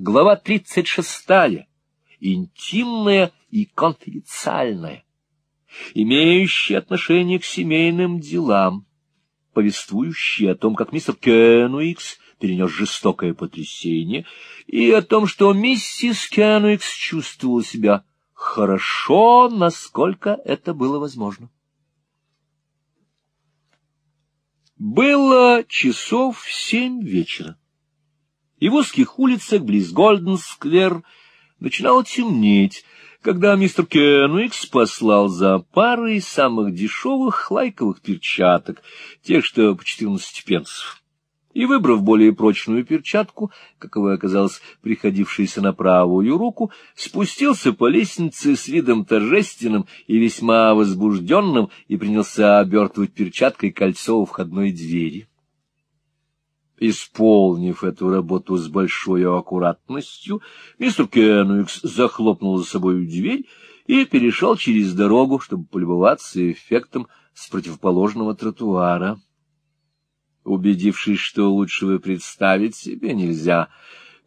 Глава 36. Интимная и конфиденциальная, имеющая отношение к семейным делам, повествующая о том, как мистер Кенуикс перенес жестокое потрясение, и о том, что миссис Кенуикс чувствовала себя хорошо, насколько это было возможно. Было часов семь вечера и в узких улицах близ Голден-сквер начинало темнеть, когда мистер Кенуикс послал за парой самых дешевых лайковых перчаток, тех, что по четырнадцать пенсов. И, выбрав более прочную перчатку, каковой оказалась приходившейся на правую руку, спустился по лестнице с видом торжественным и весьма возбужденным и принялся обертывать перчаткой кольцо у входной двери. Исполнив эту работу с большой аккуратностью, мистер Кенуикс захлопнул за собой дверь и перешел через дорогу, чтобы полюбоваться эффектом с противоположного тротуара. Убедившись, что лучшего представить себе нельзя,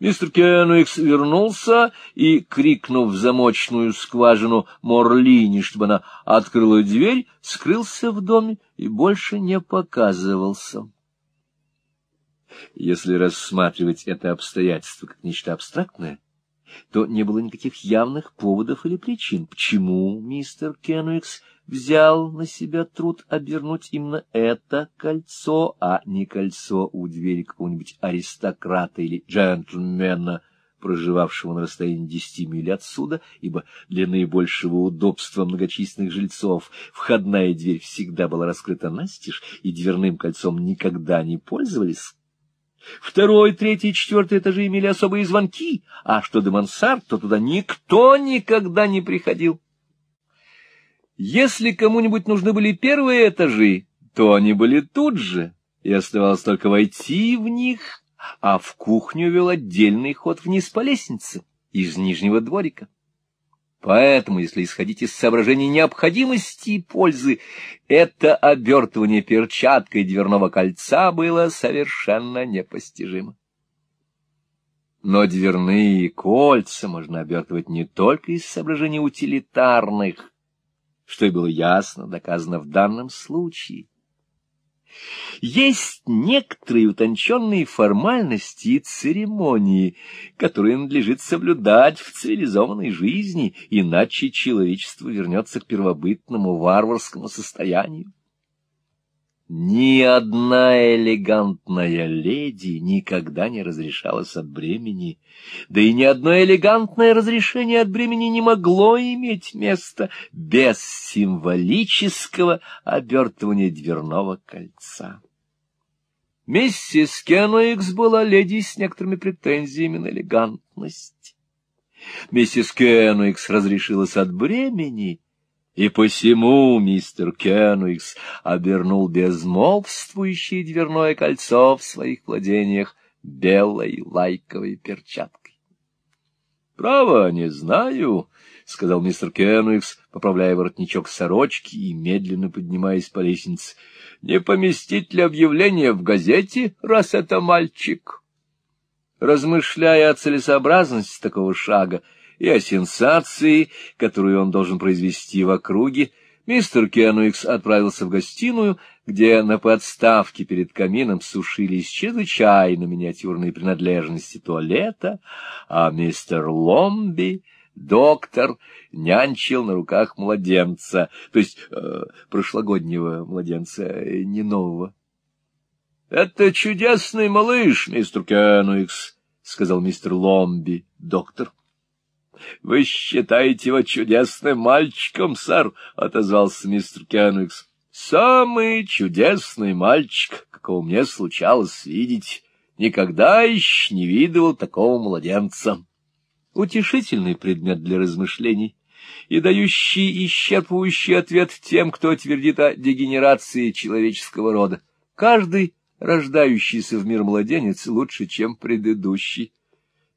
мистер Кенуикс вернулся и, крикнув в замочную скважину Морлини, чтобы она открыла дверь, скрылся в доме и больше не показывался. Если рассматривать это обстоятельство как нечто абстрактное, то не было никаких явных поводов или причин, почему мистер Кенуикс взял на себя труд обернуть именно это кольцо, а не кольцо у двери какого-нибудь аристократа или джентльмена, проживавшего на расстоянии десяти миль отсюда, ибо для наибольшего удобства многочисленных жильцов входная дверь всегда была раскрыта настежь, и дверным кольцом никогда не пользовались, Второй, третий, четвертый этажи имели особые звонки, а что до мансард, то туда никто никогда не приходил. Если кому-нибудь нужны были первые этажи, то они были тут же, и оставалось только войти в них, а в кухню вел отдельный ход вниз по лестнице из нижнего дворика. Поэтому, если исходить из соображений необходимости и пользы, это обертывание перчаткой дверного кольца было совершенно непостижимо. Но дверные кольца можно обертывать не только из соображений утилитарных, что и было ясно доказано в данном случае, есть некоторые утонченные формальности и церемонии, которые надлежит соблюдать в цивилизованной жизни, иначе человечество вернется к первобытному варварскому состоянию. Ни одна элегантная леди никогда не разрешалась от бремени, да и ни одно элегантное разрешение от бремени не могло иметь места без символического обертывания дверного кольца. Миссис Кенуикс была леди с некоторыми претензиями на элегантность. Миссис Кенуикс разрешилась от бремени — и посему мистер Кенуикс обернул безмолвствующее дверное кольцо в своих владениях белой лайковой перчаткой. — Право, не знаю, — сказал мистер Кенуикс, поправляя воротничок сорочки и медленно поднимаясь по лестнице. — Не поместить ли объявление в газете, раз это мальчик? Размышляя о целесообразности такого шага, — и о сенсации, которую он должен произвести в округе, мистер Кенуикс отправился в гостиную, где на подставке перед камином сушились чрезвычайно миниатюрные принадлежности туалета, а мистер Ломби, доктор, нянчил на руках младенца, то есть э, прошлогоднего младенца, э, не нового. — Это чудесный малыш, мистер Кенуикс, — сказал мистер Ломби, доктор. — Вы считаете его чудесным мальчиком, сэр? — отозвался мистер Кенвикс. — Самый чудесный мальчик, какого мне случалось видеть. Никогда еще не видывал такого младенца. Утешительный предмет для размышлений и дающий исчерпывающий ответ тем, кто твердит о дегенерации человеческого рода. Каждый рождающийся в мир младенец лучше, чем предыдущий. —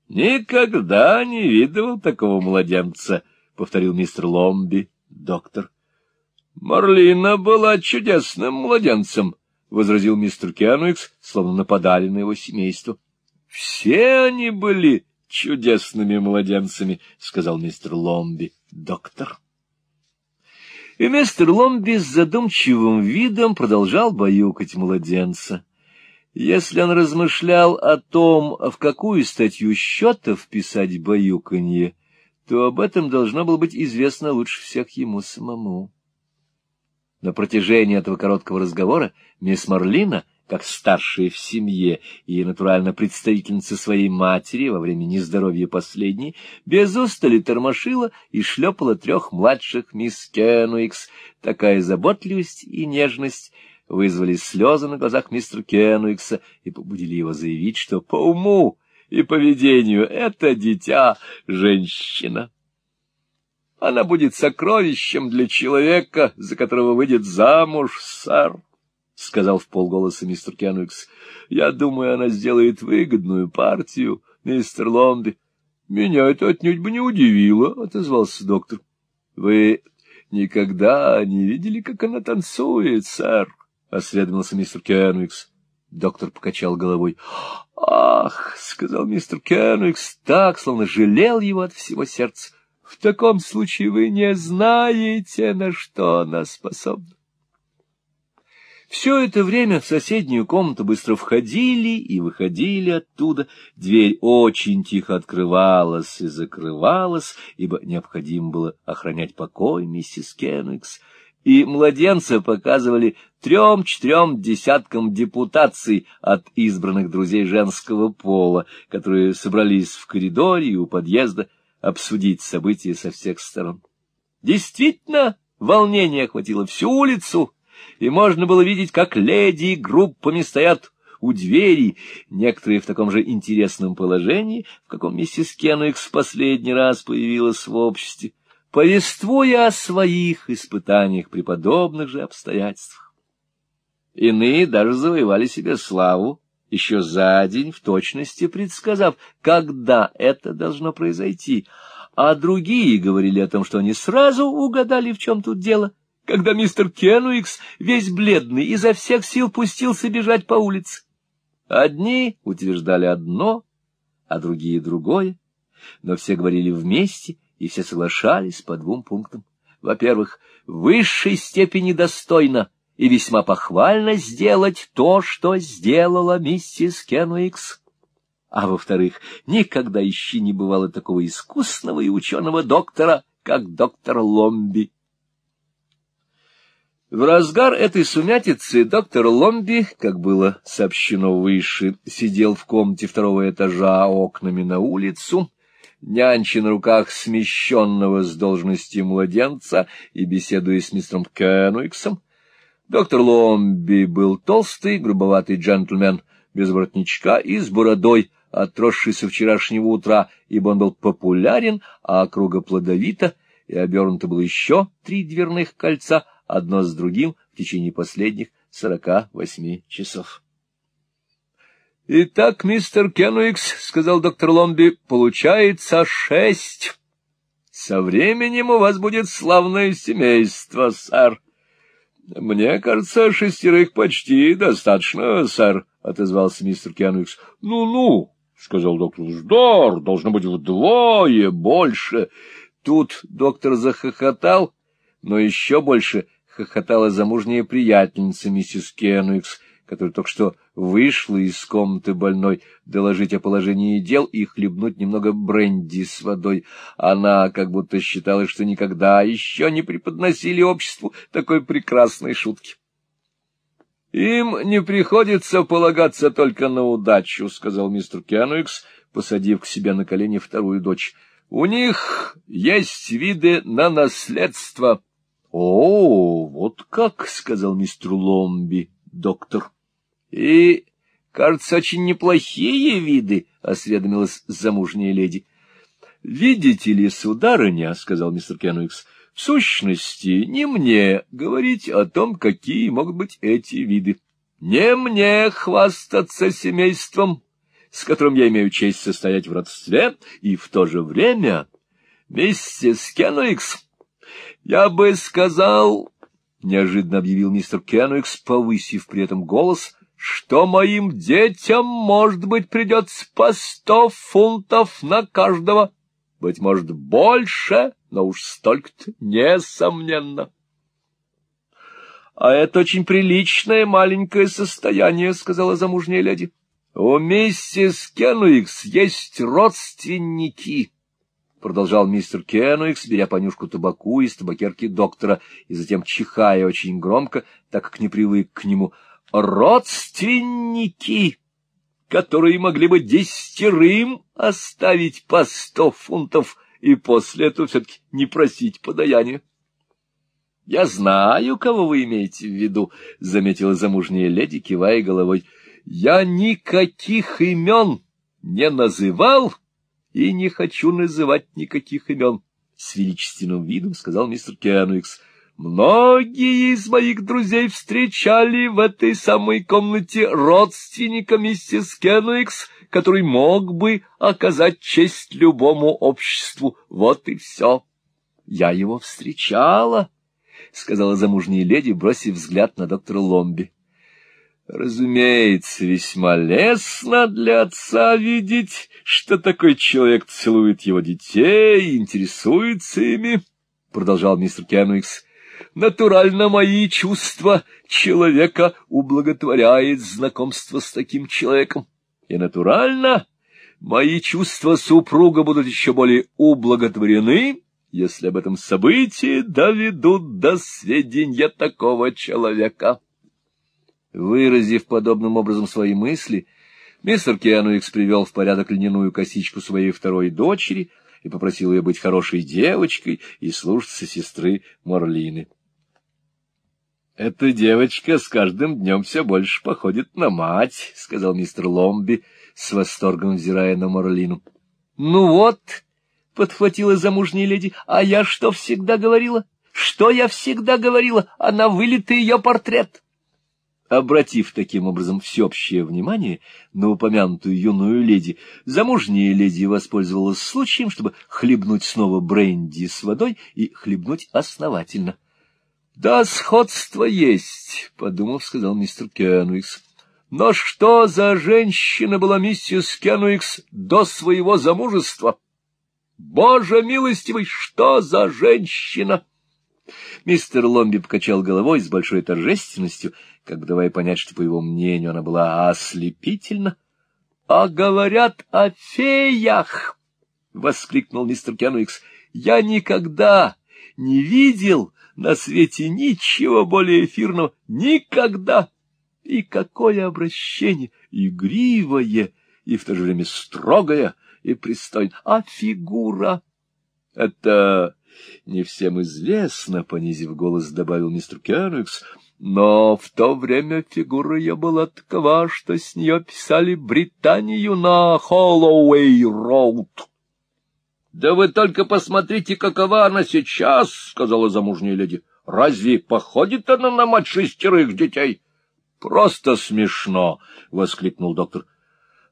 Никогда не видывал такого младенца, — повторил мистер Ломби, доктор. — Марлина была чудесным младенцем, — возразил мистер Кенуикс, словно нападали на его семейство. — Все они были чудесными младенцами, — сказал мистер Ломби. — Доктор. И мистер Ломби с задумчивым видом продолжал баюкать младенца. Если он размышлял о том, в какую статью счета вписать баюканье, то об этом должно было быть известно лучше всех ему самому. На протяжении этого короткого разговора мисс Марлина — как старшая в семье и, натурально, представительница своей матери во время нездоровья последней, без устали тормошила и шлепала трех младших мисс Кенуикс. Такая заботливость и нежность вызвали слезы на глазах мистера Кенуикса и побудили его заявить, что по уму и поведению это дитя — женщина. Она будет сокровищем для человека, за которого выйдет замуж, сэр. — сказал в полголоса мистер Кенуикс. — Я думаю, она сделает выгодную партию, мистер Ломби. — Меня это отнюдь бы не удивило, — отозвался доктор. — Вы никогда не видели, как она танцует, сэр? — осведомился мистер Кенуикс. Доктор покачал головой. — Ах, — сказал мистер Кенуикс, так, словно жалел его от всего сердца. — В таком случае вы не знаете, на что она способна. Все это время в соседнюю комнату быстро входили и выходили оттуда. Дверь очень тихо открывалась и закрывалась, ибо необходимо было охранять покой миссис Кеннекс. И младенца показывали трем-четырем десяткам депутаций от избранных друзей женского пола, которые собрались в коридоре и у подъезда обсудить события со всех сторон. Действительно, волнение охватило всю улицу, и можно было видеть, как леди группами стоят у двери, некоторые в таком же интересном положении, в каком миссис Кенуикс в последний раз появилась в обществе, повествуя о своих испытаниях при подобных же обстоятельствах. Иные даже завоевали себе славу, еще за день в точности предсказав, когда это должно произойти, а другие говорили о том, что они сразу угадали, в чем тут дело — когда мистер Кенуикс, весь бледный, изо всех сил пустился бежать по улице. Одни утверждали одно, а другие другое, но все говорили вместе, и все соглашались по двум пунктам. Во-первых, в высшей степени достойно и весьма похвально сделать то, что сделала миссис Кенуикс. А во-вторых, никогда еще не бывало такого искусного и ученого доктора, как доктор Ломби. В разгар этой сумятицы доктор Ломби, как было сообщено выше, сидел в комнате второго этажа окнами на улицу, нянча на руках смещенного с должности младенца и беседуя с мистером Кенуиксом. Доктор Ломби был толстый, грубоватый джентльмен, без воротничка и с бородой, отросший со вчерашнего утра, ибо он был популярен, а округа плодовита, и обернуто было еще три дверных кольца — одно с другим в течение последних сорока восьми часов. — Итак, мистер Кенуикс, — сказал доктор Ломби, — получается шесть. Со временем у вас будет славное семейство, сэр. — Мне кажется, шестерых почти достаточно, сэр, — отозвался мистер Кенуикс. Ну — Ну-ну, — сказал доктор Ждор, — должно быть вдвое больше. Тут доктор захохотал, но еще больше хохотала замужняя приятельница миссис Кенуикс, которая только что вышла из комнаты больной доложить о положении дел и хлебнуть немного бренди с водой. Она как будто считала, что никогда еще не преподносили обществу такой прекрасной шутки. — Им не приходится полагаться только на удачу, — сказал мистер Кенуикс, посадив к себе на колени вторую дочь. — У них есть виды на наследство. —— О, вот как, — сказал мистер Ломби, доктор. — И, кажется, очень неплохие виды, — осведомилась замужняя леди. — Видите ли, сударыня, — сказал мистер Кенуикс, — в сущности, не мне говорить о том, какие могут быть эти виды. Не мне хвастаться семейством, с которым я имею честь состоять в родстве, и в то же время, миссис Кенуикс, я бы сказал, — неожиданно объявил мистер Кенуикс, повысив при этом голос, что моим детям, может быть, придется по сто фунтов на каждого, быть может, больше, но уж столько-то, несомненно. — А это очень приличное маленькое состояние, — сказала замужняя леди. — У миссис Кенуикс есть родственники, — продолжал мистер Кенуикс, беря понюшку табаку из табакерки доктора и затем чихая очень громко, так как не привык к нему. — Родственники, которые могли бы десятерым оставить по сто фунтов и после этого все-таки не просить подаяния. — Я знаю, кого вы имеете в виду, — заметила замужняя леди, кивая головой. — Я никаких имен не называл и не хочу называть никаких имен, — с величественным видом сказал мистер Кенуикс. — Многие из моих друзей встречали в этой самой комнате родственника миссис Кенуикс, который мог бы оказать честь любому обществу. Вот и все. Я его встречала. —— сказала замужняя леди, бросив взгляд на доктора Ломби. — Разумеется, весьма лестно для отца видеть, что такой человек целует его детей и интересуется ими, — продолжал мистер Кенуикс. — Натурально мои чувства человека ублаготворяет знакомство с таким человеком. И натурально мои чувства супруга будут еще более ублаготворены, если об этом событии доведут до сведения такого человека. Выразив подобным образом свои мысли, мистер Киануикс привел в порядок льняную косичку своей второй дочери и попросил ее быть хорошей девочкой и слушаться сестры Морлины. — Эта девочка с каждым днем все больше походит на мать, — сказал мистер Ломби, с восторгом взирая на Морлину. — Ну вот, — подхватила замужняя леди. — А я что всегда говорила? Что я всегда говорила? Она вылитый ее портрет. Обратив таким образом всеобщее внимание на упомянутую юную леди, замужняя леди воспользовалась случаем, чтобы хлебнуть снова бренди с водой и хлебнуть основательно. — Да, сходство есть, — подумав, сказал мистер Кенуикс. — Но что за женщина была миссис Кенуикс до своего замужества? — Боже милостивый, что за женщина! Мистер Ломби покачал головой с большой торжественностью, как бы давая понять, что, по его мнению, она была ослепительна. — А говорят о феях! — воскликнул мистер Кенуикс. — Я никогда не видел на свете ничего более эфирного. Никогда! И какое обращение! Игривое и в то же время строгое! — и пристойно. А фигура? — Это не всем известно, — понизив голос, добавил мистер Кеннекс, — но в то время фигура ее была такова, что с нее писали Британию на Холлоуэй-роуд. — Да вы только посмотрите, какова она сейчас, — сказала замужняя леди. — Разве походит она на мать шестерых детей? — Просто смешно, — воскликнул доктор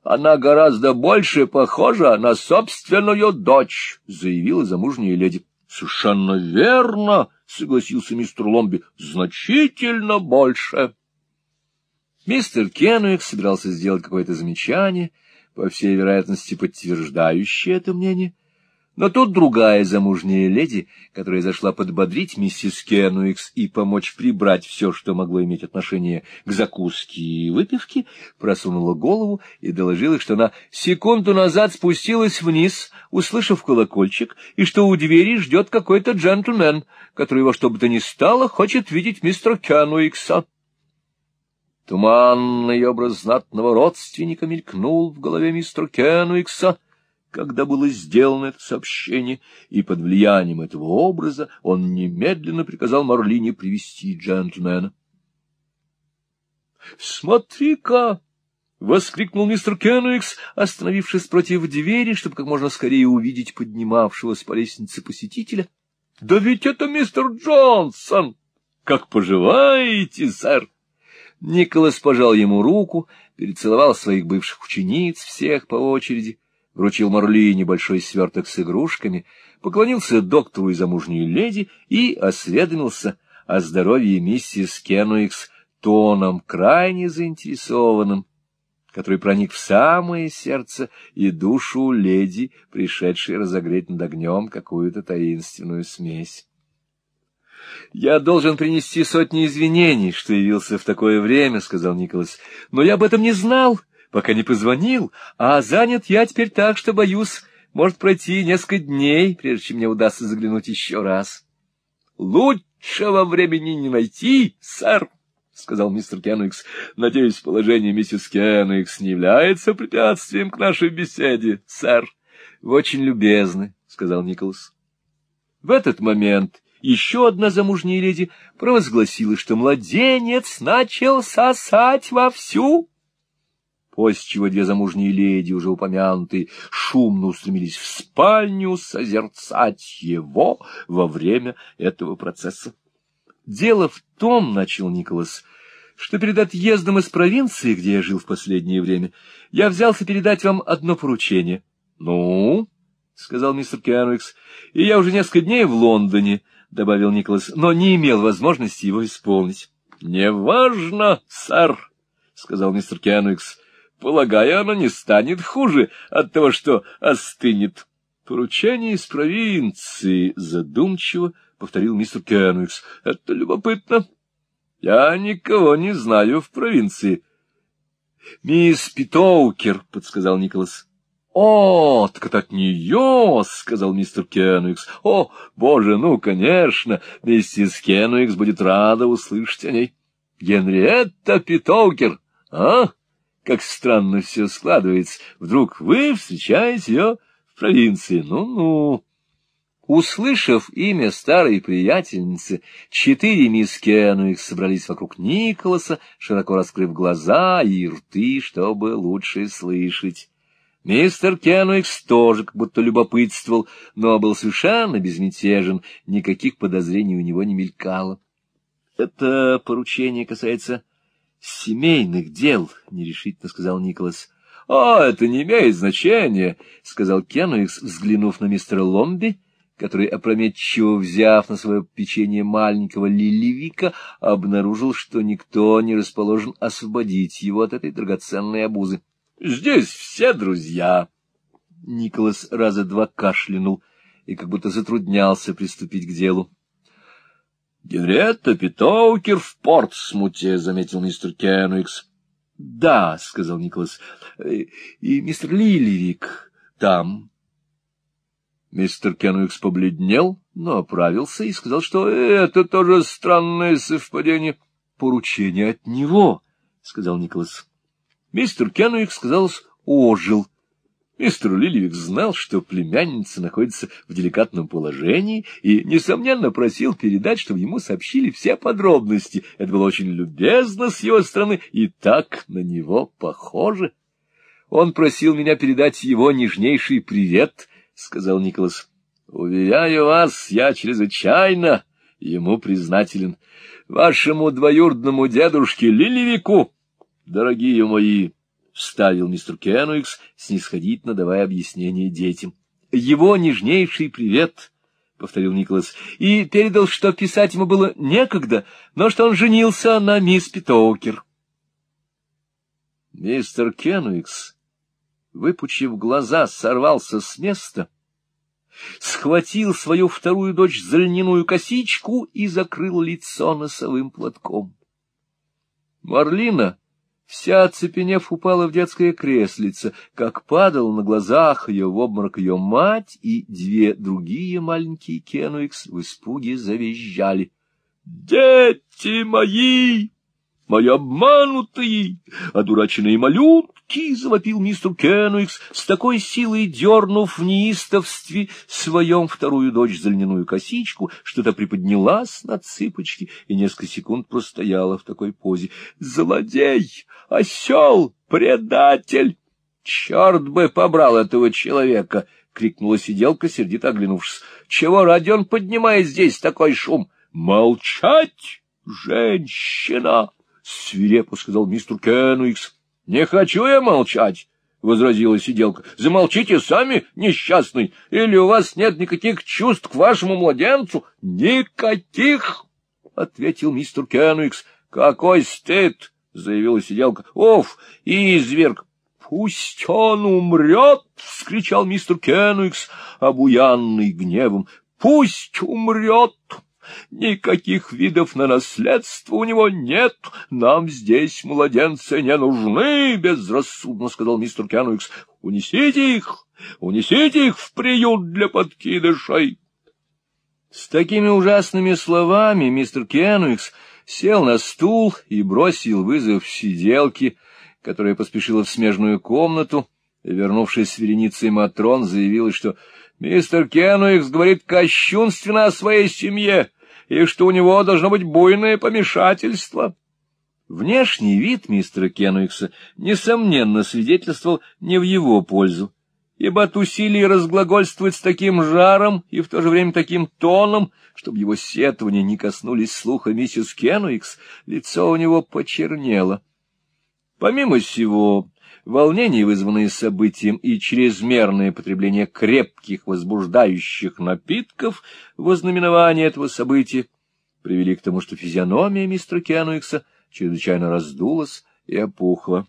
она гораздо больше похожа на собственную дочь, — заявила замужняя леди. — Совершенно верно, — согласился мистер Ломби, — значительно больше. Мистер Кенуик собирался сделать какое-то замечание, по всей вероятности подтверждающее это мнение, но тут другая замужняя леди, которая зашла подбодрить миссис Кенуикс и помочь прибрать все, что могло иметь отношение к закуске и выпивке, просунула голову и доложила, что она секунду назад спустилась вниз, услышав колокольчик, и что у двери ждет какой-то джентльмен, который во что бы то ни стало хочет видеть мистера Кенуикса. Туманный образ знатного родственника мелькнул в голове мистера Кенуикса — когда было сделано это сообщение, и под влиянием этого образа он немедленно приказал Марлине привести джентльмена. — Смотри-ка! — воскликнул мистер Кенуикс, остановившись против двери, чтобы как можно скорее увидеть поднимавшегося по лестнице посетителя. — Да ведь это мистер Джонсон! Как поживаете, сэр? Николас пожал ему руку, перецеловал своих бывших учениц, всех по очереди, вручил Марли небольшой сверток с игрушками, поклонился доктору и замужней леди и осведомился о здоровье миссис Кенуикс, тоном крайне заинтересованным, который проник в самое сердце и душу леди, пришедшей разогреть над огнем какую-то таинственную смесь. — Я должен принести сотни извинений, что явился в такое время, — сказал Николас, — но я об этом не знал, пока не позвонил, а занят я теперь так, что, боюсь, может пройти несколько дней, прежде чем мне удастся заглянуть еще раз. — Лучшего времени не найти, сэр, — сказал мистер Кенуикс. — Надеюсь, положение миссис Кенуикс не является препятствием к нашей беседе, сэр. — Вы очень любезны, — сказал Николас. В этот момент еще одна замужняя леди провозгласила, что младенец начал сосать вовсю после чего две замужние леди, уже упомянутые, шумно устремились в спальню созерцать его во время этого процесса. Дело в том, — начал Николас, — что перед отъездом из провинции, где я жил в последнее время, я взялся передать вам одно поручение. — Ну? — сказал мистер Кенуикс. — И я уже несколько дней в Лондоне, — добавил Николас, — но не имел возможности его исполнить. — Неважно, сэр, — сказал мистер Кенуикс. Полагаю, оно не станет хуже от того, что остынет. Поручение из провинции, задумчиво повторил мистер Кенуикс. Это любопытно. Я никого не знаю в провинции. Мисс Питоукер, подсказал Николас. «О, так от нее!» — сказал мистер Кенуикс. «О, боже, ну, конечно, миссис Кенуикс будет рада услышать о ней. Генриетта Питоукер, а?» Как странно все складывается. Вдруг вы встречаете ее в провинции. Ну-ну. Услышав имя старой приятельницы, четыре мисс Кенуик собрались вокруг Николаса, широко раскрыв глаза и рты, чтобы лучше слышать. Мистер Кенуикс тоже как будто любопытствовал, но был совершенно безмятежен, никаких подозрений у него не мелькало. Это поручение касается семейных дел, — нерешительно сказал Николас. — О, это не имеет значения, — сказал Кенуикс, взглянув на мистера Ломби, который, опрометчиво взяв на свое печенье маленького лиливика, обнаружил, что никто не расположен освободить его от этой драгоценной обузы. — Здесь все друзья. Николас раза два кашлянул и как будто затруднялся приступить к делу. — Генретта Питоукер в Портсмуте, — заметил мистер Кенуикс. — Да, — сказал Николас, — и мистер Лилевик там. Мистер Кенуикс побледнел, но оправился и сказал, что это тоже странное совпадение. — Поручение от него, — сказал Николас. Мистер Кенуикс, казалось, ожил Мистер Лилевик знал, что племянница находится в деликатном положении, и, несомненно, просил передать, чтобы ему сообщили все подробности. Это было очень любезно с его стороны и так на него похоже. Он просил меня передать его нежнейший привет, — сказал Николас. — Уверяю вас, я чрезвычайно ему признателен. Вашему двоюродному дедушке Лилевику, дорогие мои, —— вставил мистер Кенуикс, снисходительно давая объяснение детям. — Его нежнейший привет, — повторил Николас, — и передал, что писать ему было некогда, но что он женился на мисс Питоукер. Мистер Кенуикс, выпучив глаза, сорвался с места, схватил свою вторую дочь за льняную косичку и закрыл лицо носовым платком. Марлина вся оцепенев упала в детское креслице, как падал на глазах ее в обморок ее мать, и две другие маленькие Кенуикс в испуге завизжали. — Дети мои! мои обманутые, одураченные малютки, — завопил мистер Кенуикс, с такой силой дернув в неистовстве своем вторую дочь за льняную косичку, что та приподнялась на цыпочки и несколько секунд простояла в такой позе. — Злодей! Осел! Предатель! Черт бы побрал этого человека! — крикнула сиделка, сердито оглянувшись. — Чего ради он поднимает здесь такой шум? — Молчать, женщина! — свирепо сказал мистер Кенуикс. — Не хочу я молчать, — возразила сиделка. — Замолчите сами, несчастный, или у вас нет никаких чувств к вашему младенцу? — Никаких! — ответил мистер Кенуикс, Какой стыд! — заявила сиделка. — Оф, изверг! — Пусть он умрет! — вскричал мистер Кенуикс, обуянный гневом. — Пусть умрет! Никаких видов на наследство у него нет. Нам здесь младенцы не нужны, — безрассудно сказал мистер Кенуикс. — Унесите их! Унесите их в приют для подкидышей! С такими ужасными словами мистер Кенуикс сел на стул и бросил вызов сиделке, которая поспешила в смежную комнату, вернувшись с вереницей Матрон, заявила, что мистер Кенуикс говорит кощунственно о своей семье и что у него должно быть буйное помешательство. Внешний вид мистера Кенуикса, несомненно, свидетельствовал не в его пользу ибо от усилий разглагольствовать с таким жаром и в то же время таким тоном, чтобы его сетования не коснулись слуха миссис Кенуикс, лицо у него почернело. Помимо всего, волнение, вызванное событием, и чрезмерное потребление крепких возбуждающих напитков в знаменование этого события привели к тому, что физиономия мистера Кенуикса чрезвычайно раздулась и опухла.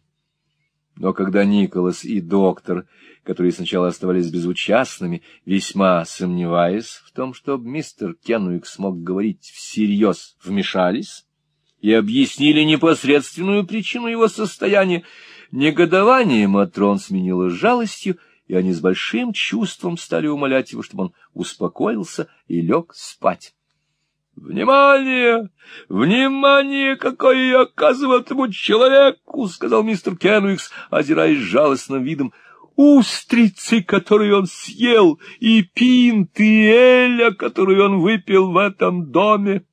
Но когда Николас и доктор, которые сначала оставались безучастными, весьма сомневаясь в том, что мистер Кенуик смог говорить всерьез, вмешались и объяснили непосредственную причину его состояния, негодование Матрон сменило жалостью, и они с большим чувством стали умолять его, чтобы он успокоился и лег спать. «Внимание! Внимание, какое я оказываю этому человеку!» — сказал мистер Кенуикс, озираясь жалостным видом. «Устрицы, которые он съел, и пинты эля, которую он выпил в этом доме.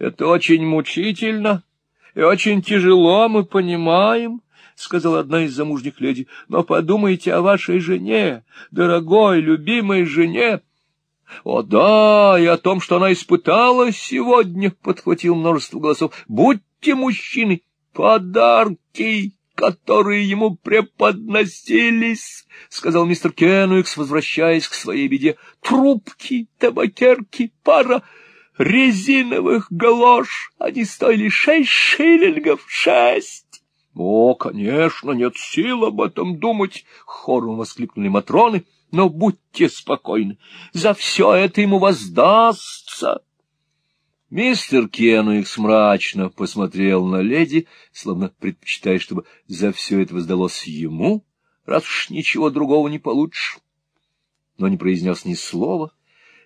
Это очень мучительно и очень тяжело, мы понимаем». — сказала одна из замужних леди, — но подумайте о вашей жене, дорогой, любимой жене. — О да, и о том, что она испытала сегодня, — подхватил множество голосов. — Будьте мужчины, подарки, которые ему преподносились, — сказал мистер Кенуикс, возвращаясь к своей беде. — Трубки, табакерки, пара резиновых галош. Они стоили шесть шиллингов, шесть. — О, конечно, нет сил об этом думать, — хором воскликнули Матроны. — но будьте спокойны, за все это ему воздастся. Мистер Кенуикс мрачно посмотрел на леди, словно предпочитая, чтобы за все это воздалось ему, раз уж ничего другого не получишь. Но не произнес ни слова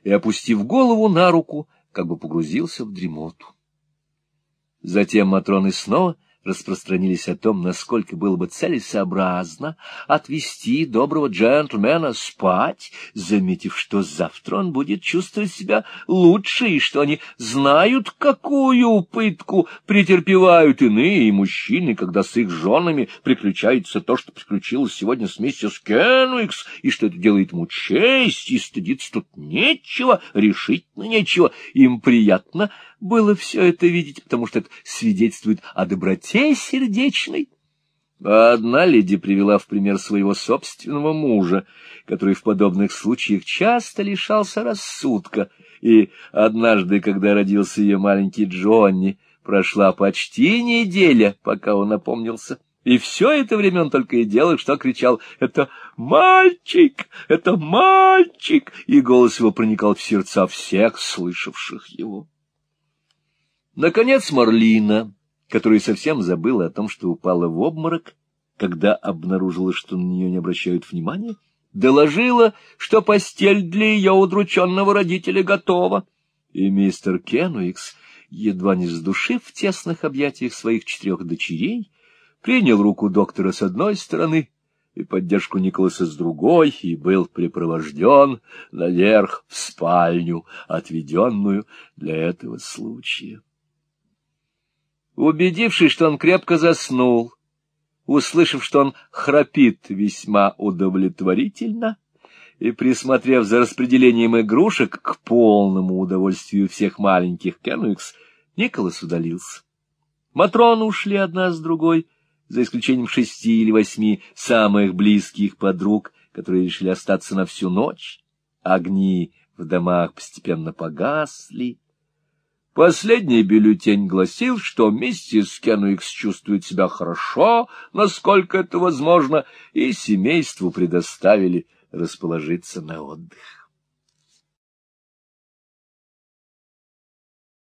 и, опустив голову на руку, как бы погрузился в дремоту. Затем Матроны снова распространились о том, насколько было бы целесообразно отвести доброго джентльмена спать, заметив, что завтра он будет чувствовать себя лучше, и что они знают, какую пытку претерпевают иные мужчины, когда с их женами приключается то, что приключилось сегодня с миссис Кенуикс, и что это делает ему честь, и стыдиться тут нечего, решительно нечего, им приятно — было все это видеть, потому что это свидетельствует о доброте сердечной. А одна леди привела в пример своего собственного мужа, который в подобных случаях часто лишался рассудка, и однажды, когда родился ее маленький Джонни, прошла почти неделя, пока он опомнился. И все это время он только и делал, что кричал «Это мальчик! Это мальчик!» И голос его проникал в сердца всех слышавших его. Наконец Марлина, которая совсем забыла о том, что упала в обморок, когда обнаружила, что на нее не обращают внимания, доложила, что постель для ее удрученного родителя готова. И мистер Кенуикс, едва не сдушив в тесных объятиях своих четырех дочерей, принял руку доктора с одной стороны и поддержку Николаса с другой, и был припровожден наверх в спальню, отведенную для этого случая. Убедившись, что он крепко заснул, услышав, что он храпит весьма удовлетворительно, и, присмотрев за распределением игрушек к полному удовольствию всех маленьких Кенуикс, Николас удалился. Матроны ушли одна с другой, за исключением шести или восьми самых близких подруг, которые решили остаться на всю ночь. Огни в домах постепенно погасли, Последний бюллетень гласил, что миссис Кенуикс чувствует себя хорошо, насколько это возможно, и семейству предоставили расположиться на отдых.